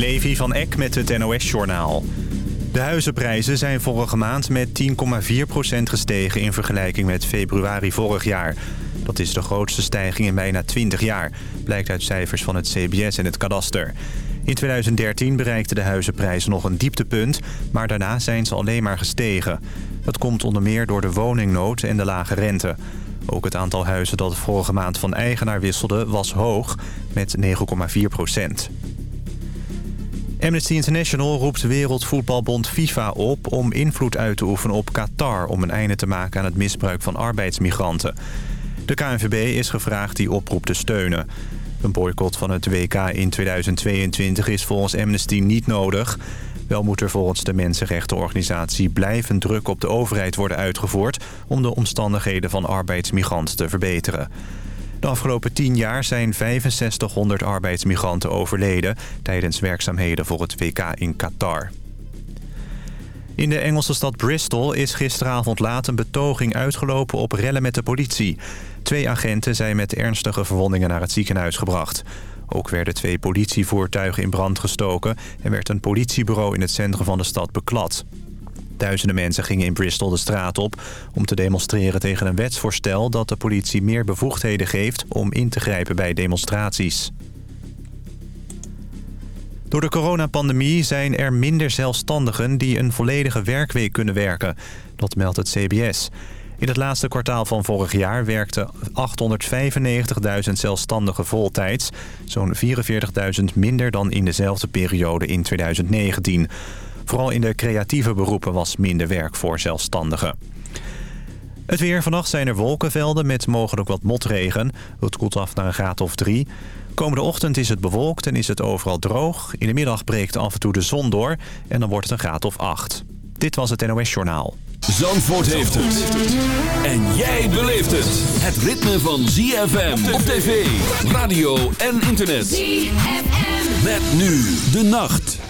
Levi van Eck met het NOS-journaal. De huizenprijzen zijn vorige maand met 10,4% gestegen... in vergelijking met februari vorig jaar. Dat is de grootste stijging in bijna 20 jaar... blijkt uit cijfers van het CBS en het kadaster. In 2013 bereikten de huizenprijzen nog een dieptepunt... maar daarna zijn ze alleen maar gestegen. Dat komt onder meer door de woningnood en de lage rente... Ook het aantal huizen dat vorige maand van eigenaar wisselde was hoog, met 9,4 procent. Amnesty International roept Wereldvoetbalbond FIFA op om invloed uit te oefenen op Qatar... om een einde te maken aan het misbruik van arbeidsmigranten. De KNVB is gevraagd die oproep te steunen. Een boycott van het WK in 2022 is volgens Amnesty niet nodig. Wel moet er volgens de mensenrechtenorganisatie blijvend druk op de overheid worden uitgevoerd... om de omstandigheden van arbeidsmigranten te verbeteren. De afgelopen tien jaar zijn 6500 arbeidsmigranten overleden... tijdens werkzaamheden voor het WK in Qatar. In de Engelse stad Bristol is gisteravond laat een betoging uitgelopen op rellen met de politie. Twee agenten zijn met ernstige verwondingen naar het ziekenhuis gebracht. Ook werden twee politievoertuigen in brand gestoken... en werd een politiebureau in het centrum van de stad beklad. Duizenden mensen gingen in Bristol de straat op om te demonstreren tegen een wetsvoorstel dat de politie meer bevoegdheden geeft om in te grijpen bij demonstraties. Door de coronapandemie zijn er minder zelfstandigen die een volledige werkweek kunnen werken. Dat meldt het CBS. In het laatste kwartaal van vorig jaar werkten 895.000 zelfstandigen voltijds. Zo'n 44.000 minder dan in dezelfde periode in 2019. Vooral in de creatieve beroepen was minder werk voor zelfstandigen. Het weer. Vannacht zijn er wolkenvelden met mogelijk wat motregen. Het koelt af naar een graad of drie. Komende ochtend is het bewolkt en is het overal droog. In de middag breekt af en toe de zon door en dan wordt het een graad of acht. Dit was het NOS Journaal. Zandvoort heeft het. En jij beleeft het. Het ritme van ZFM op tv, radio en internet. ZFM. Met nu de nacht.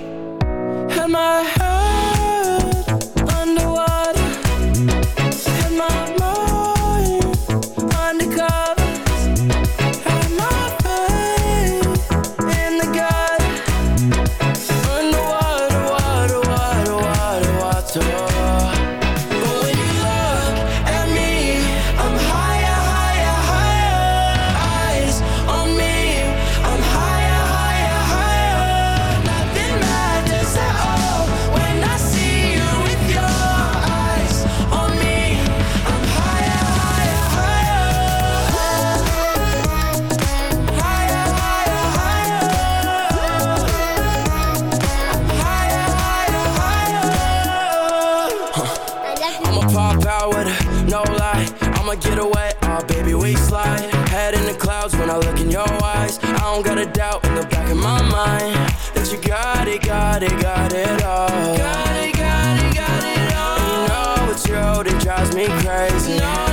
Your eyes. I don't got a doubt in the back of my mind that you got it, got it, got it all. Got it, got it, got it all. You know it's true that drives me crazy. You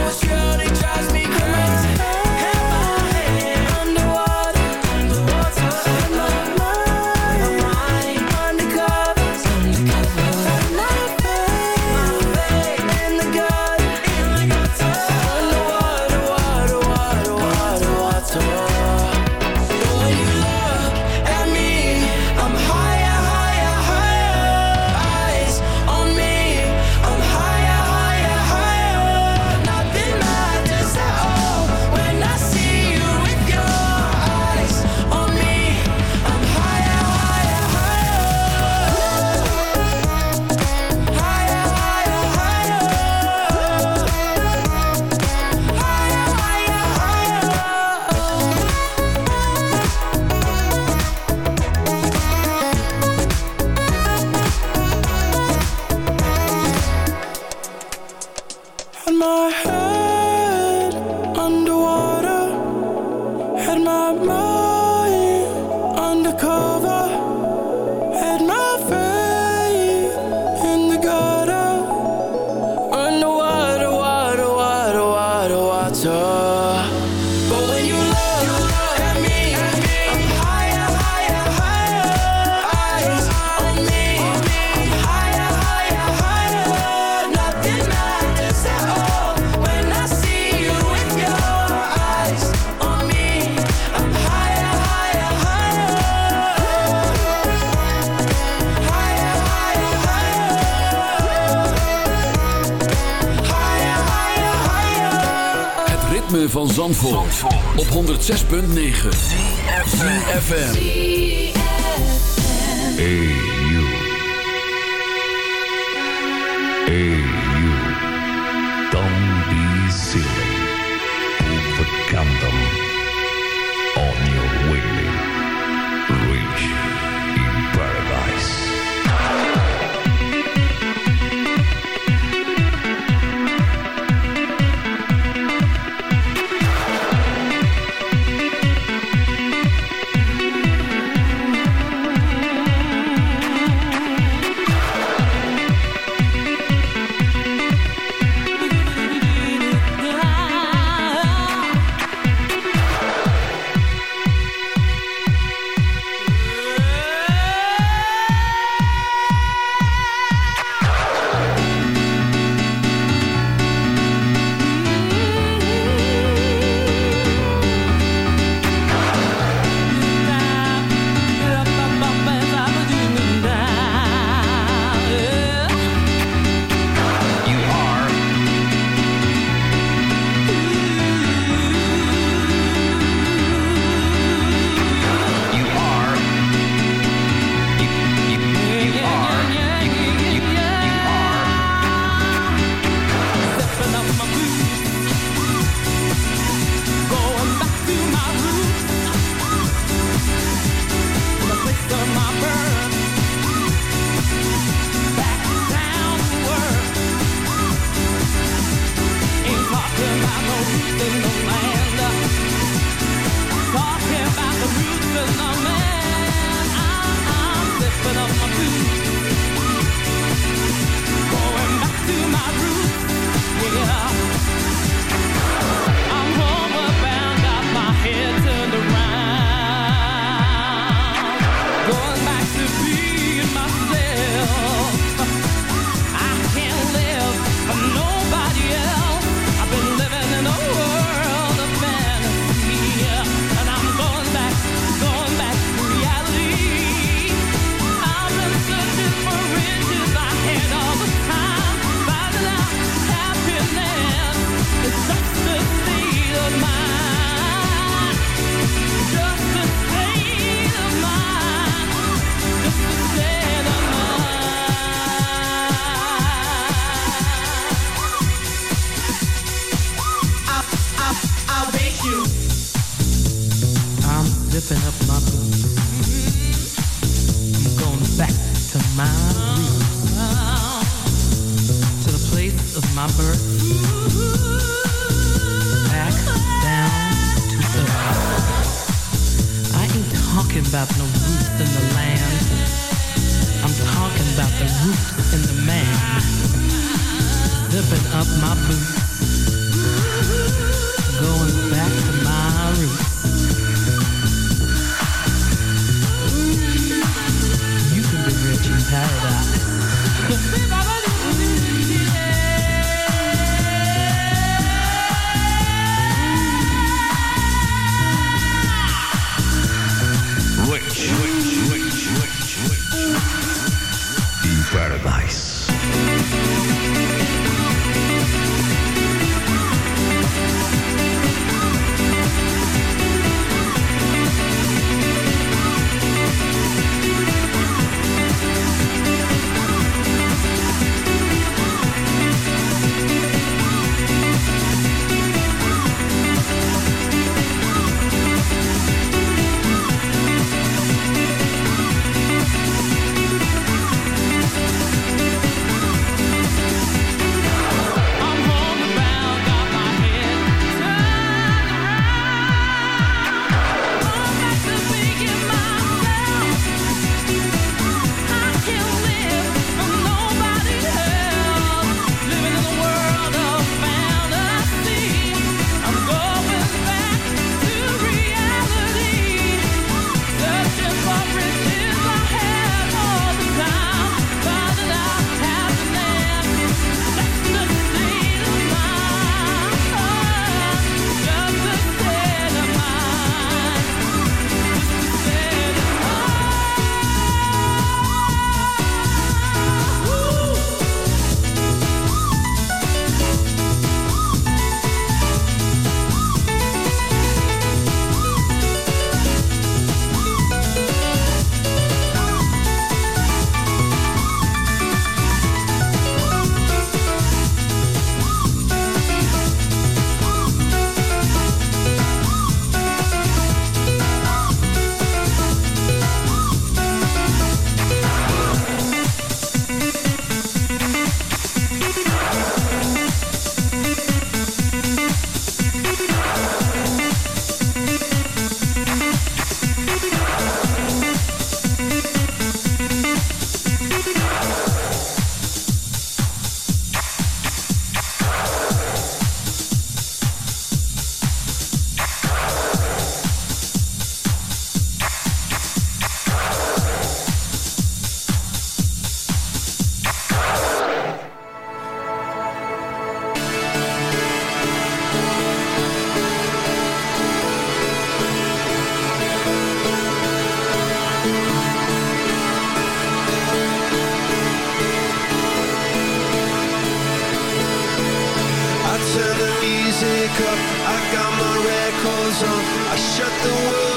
up, I got my records on I shut the world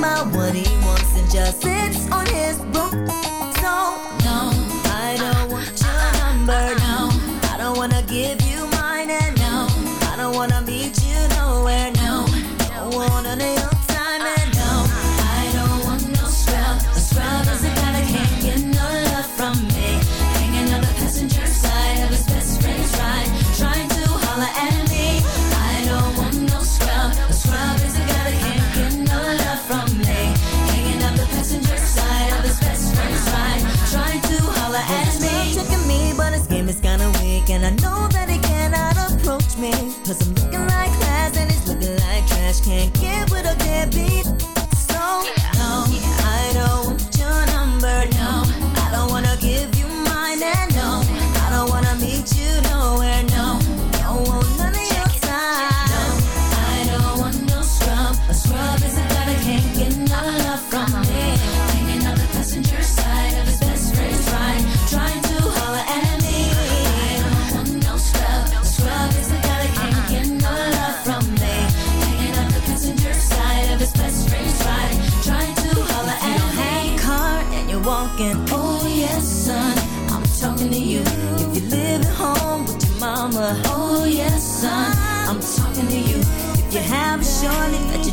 My, what he wants and just sits on his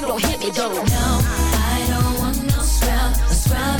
you don't hit me though. No, I don't want no scrub, a scrub.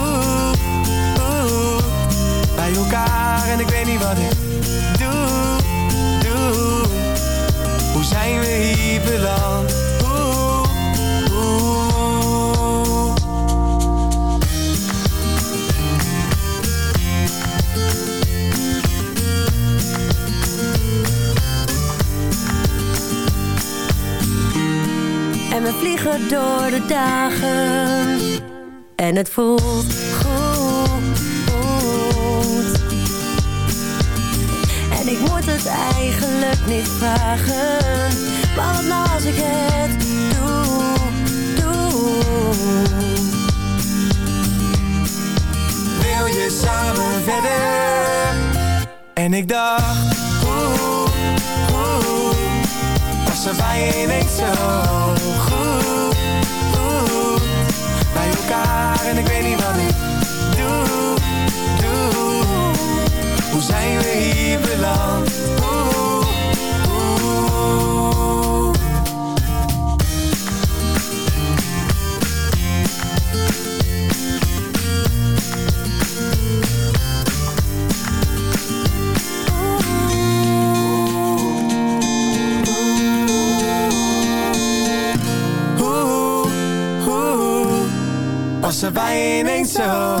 beland. Oeh. En we vliegen door de dagen. En het voelt goed. En ik moet het eigenlijk niet vragen want als ik het doe, doe Wil je samen verder? En ik dacht Oeh, oeh Was er bij ineens zo goed, goed Bij elkaar en ik weet niet so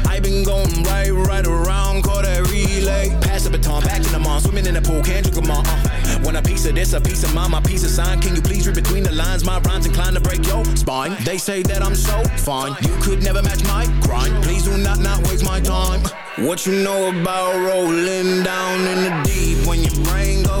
I been going right, right around, call that relay. Pass the baton, back in the mall, swimming in the pool, can't drink them all. Uh, want a piece of this, a piece of mine, my piece of sign. Can you please read between the lines? My rhymes inclined to break your spine. They say that I'm so fine, you could never match my grind. Please do not not waste my time. What you know about rolling down in the deep? When your brain goes